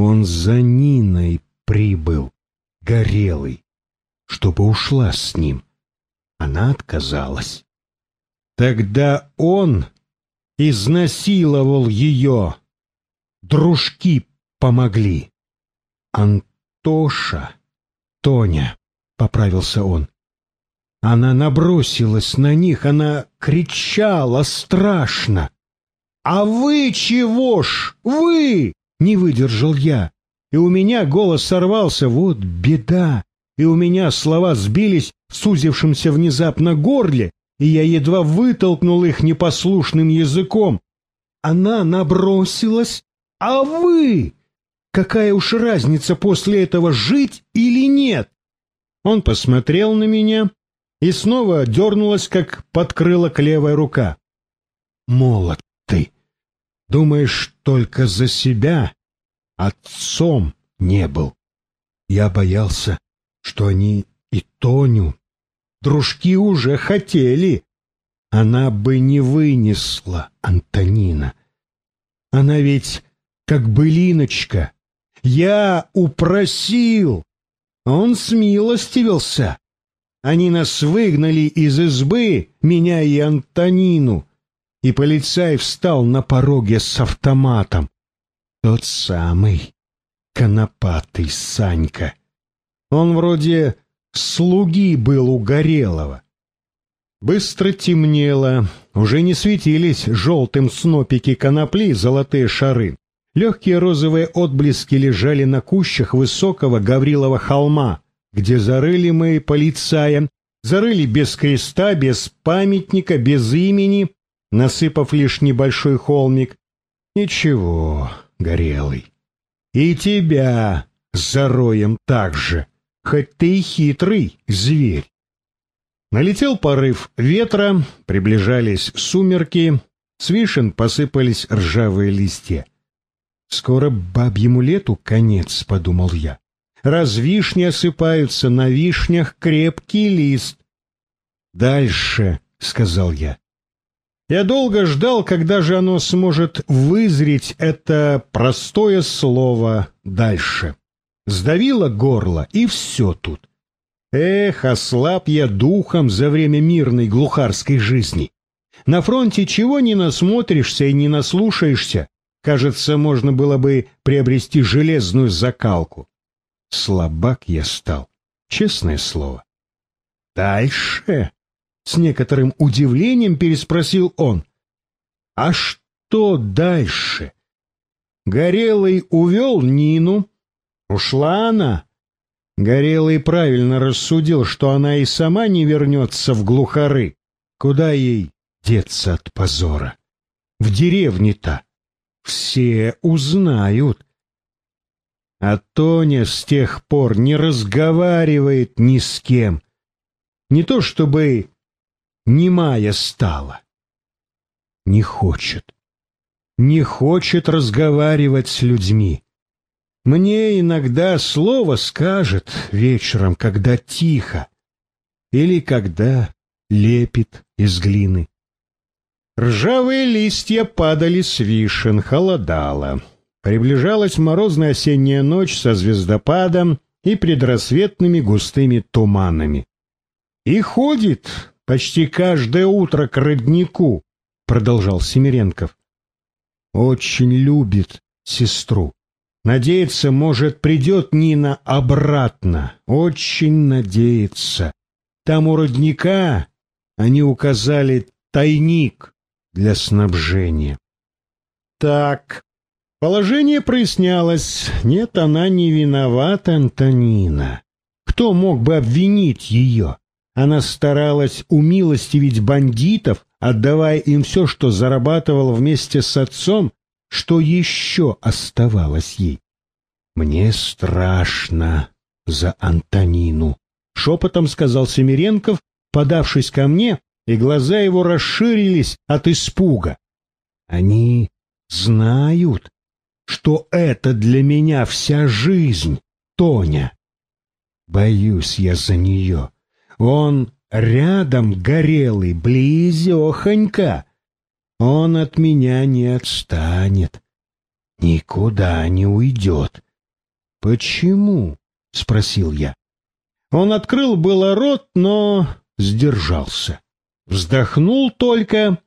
Он за Ниной прибыл, горелый, чтобы ушла с ним. Она отказалась. Тогда он изнасиловал ее. Дружки помогли. Антоша, Тоня, — поправился он. Она набросилась на них, она кричала страшно. «А вы чего ж? Вы!» — не выдержал я. И у меня голос сорвался. Вот беда! И у меня слова сбились в внезапно горле, и я едва вытолкнул их непослушным языком. Она набросилась, а вы? Какая уж разница после этого, жить или нет? Он посмотрел на меня, и снова дернулась, как подкрылок левая рука. «Молод ты! Думаешь, только за себя? Отцом не был. Я боялся, что они и Тоню. Дружки уже хотели. Она бы не вынесла, Антонина. Она ведь как былиночка. Я упросил. Он смилостивился. Они нас выгнали из избы, меня и Антонину. И полицай встал на пороге с автоматом. Тот самый конопатый Санька. Он вроде слуги был у Горелого. Быстро темнело, уже не светились желтым снопики конопли золотые шары. Легкие розовые отблески лежали на кущах высокого Гаврилова холма, где зарыли мы полицая, зарыли без креста, без памятника, без имени, насыпав лишь небольшой холмик. Ничего, горелый. И тебя зароем так же, хоть ты и хитрый зверь. Налетел порыв ветра, приближались сумерки, с вишен посыпались ржавые листья. «Скоро бабьему лету конец», — подумал я. Раз вишни осыпаются, на вишнях крепкий лист. «Дальше», — сказал я. Я долго ждал, когда же оно сможет вызреть это простое слово «дальше». Сдавило горло, и все тут. Эх, ослаб я духом за время мирной глухарской жизни. На фронте чего не насмотришься и не наслушаешься, кажется, можно было бы приобрести железную закалку. Слабак я стал, честное слово. Дальше? С некоторым удивлением переспросил он. А что дальше? Горелый увел Нину. Ушла она. Горелый правильно рассудил, что она и сама не вернется в глухары. Куда ей деться от позора? В деревне-то все узнают. А Тоня с тех пор не разговаривает ни с кем. Не то чтобы немая стала. Не хочет. Не хочет разговаривать с людьми. Мне иногда слово скажет вечером, когда тихо, или когда лепит из глины. Ржавые листья падали с вишен, холодало. Приближалась морозная осенняя ночь со звездопадом и предрассветными густыми туманами. И ходит почти каждое утро к роднику, продолжал Семиренков. Очень любит сестру. Надеется, может, придет Нина обратно. Очень надеется. Там у родника они указали тайник для снабжения. Так, Положение прояснялось. Нет, она не виновата, Антонина. Кто мог бы обвинить ее? Она старалась умилостивить бандитов, отдавая им все, что зарабатывала вместе с отцом, что еще оставалось ей. «Мне страшно за Антонину», — шепотом сказал Семиренков, подавшись ко мне, и глаза его расширились от испуга. «Они знают, что это для меня вся жизнь, Тоня. Боюсь я за нее. Он рядом горелый, близехонько. Он от меня не отстанет, никуда не уйдет. Почему? — спросил я. Он открыл было рот, но сдержался. Вздохнул только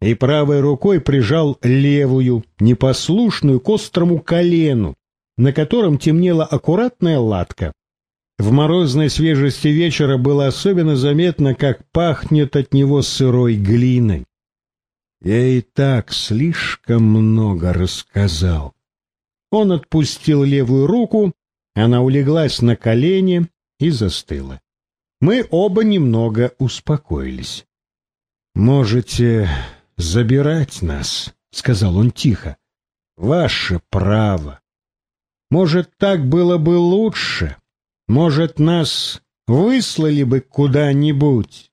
и правой рукой прижал левую, непослушную к острому колену, на котором темнела аккуратная латка. В морозной свежести вечера было особенно заметно, как пахнет от него сырой глиной. Я и так слишком много рассказал. Он отпустил левую руку, она улеглась на колени и застыла. Мы оба немного успокоились. «Можете забирать нас», — сказал он тихо. «Ваше право. Может, так было бы лучше. Может, нас выслали бы куда-нибудь.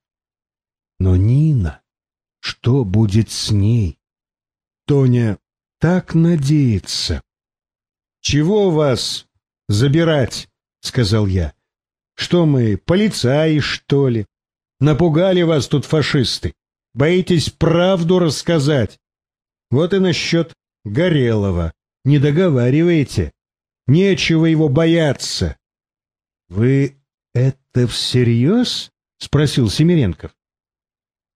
Но Нина, что будет с ней? Тоня так надеется. «Чего вас забирать?» — сказал я. «Что мы, полицаи, что ли? Напугали вас тут фашисты. Боитесь правду рассказать? Вот и насчет Горелого. Не договариваете. Нечего его бояться. — Вы это всерьез? — спросил Семиренков.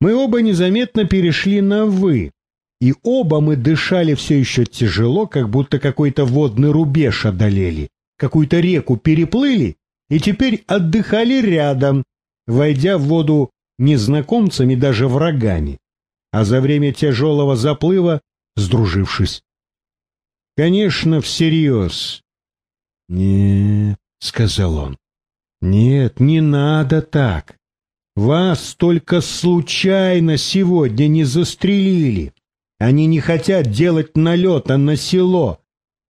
Мы оба незаметно перешли на «вы», и оба мы дышали все еще тяжело, как будто какой-то водный рубеж одолели, какую-то реку переплыли и теперь отдыхали рядом, войдя в воду незнакомцами, даже врагами, а за время тяжелого заплыва сдружившись. Конечно, всерьез. «Нет», — сказал он, — «нет, не надо так. Вас только случайно сегодня не застрелили. Они не хотят делать налета на село.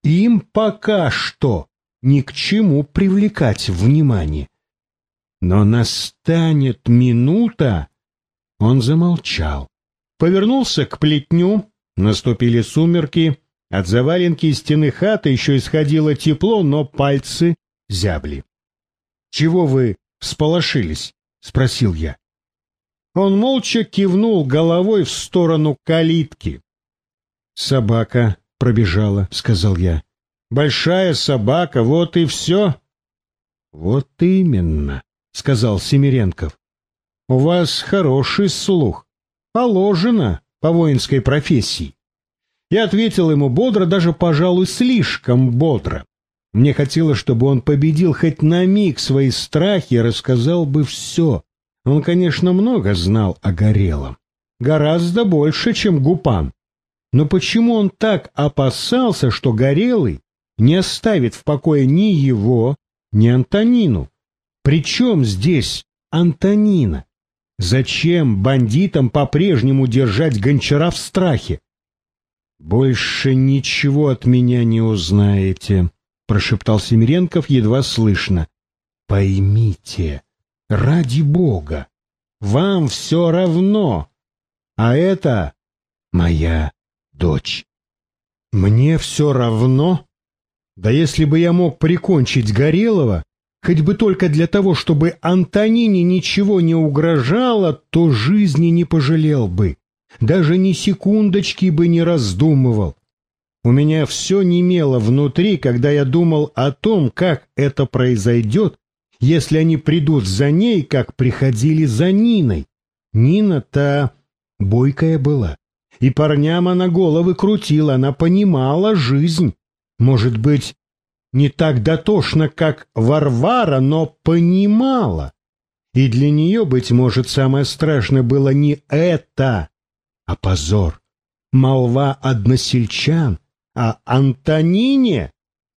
Им пока что ни к чему привлекать внимание. Но настанет минута... Он замолчал, повернулся к плетню, наступили сумерки, от заваленки и стены хаты еще исходило тепло, но пальцы зябли. — Чего вы всполошились? — спросил я. Он молча кивнул головой в сторону калитки. «Собака пробежала», — сказал я. «Большая собака, вот и все». «Вот именно», — сказал Семиренков. «У вас хороший слух. Положено по воинской профессии». Я ответил ему бодро, даже, пожалуй, слишком бодро. Мне хотелось, чтобы он победил хоть на миг свои страхи и рассказал бы все. Он, конечно, много знал о Горелом. Гораздо больше, чем Гупан. Но почему он так опасался, что Горелый не оставит в покое ни его, ни Антонину? Причем здесь Антонина? Зачем бандитам по-прежнему держать гончара в страхе? «Больше ничего от меня не узнаете», — прошептал Семиренков едва слышно. «Поймите, ради Бога, вам все равно, а это моя дочь». «Мне все равно? Да если бы я мог прикончить Горелого, хоть бы только для того, чтобы Антонине ничего не угрожало, то жизни не пожалел бы даже ни секундочки бы не раздумывал. У меня все немело внутри, когда я думал о том, как это произойдет, если они придут за ней, как приходили за Ниной. Нина-то бойкая была, и парням она головы крутила, она понимала жизнь. Может быть, не так дотошно, как Варвара, но понимала. И для нее, быть может, самое страшное было не это, а позор. Молва односельчан, а Антонине?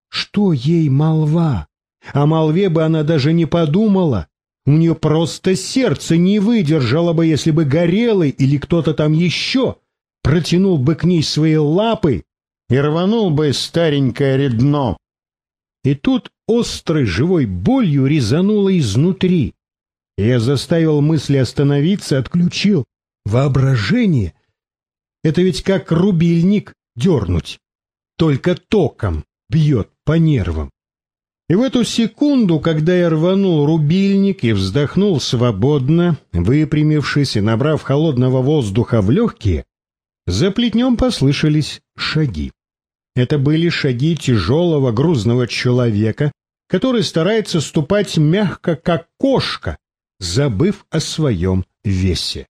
Что ей молва? О молве бы она даже не подумала. У нее просто сердце не выдержало бы, если бы Горелый или кто-то там еще протянул бы к ней свои лапы и рванул бы старенькое редно. И тут острой живой болью резануло изнутри. Я заставил мысли остановиться, отключил воображение это ведь как рубильник дернуть. Только током бьет по нервам. И в эту секунду, когда я рванул рубильник и вздохнул свободно, выпрямившись и набрав холодного воздуха в легкие, за плетнем послышались шаги. Это были шаги тяжелого грузного человека, который старается ступать мягко, как кошка, забыв о своем весе.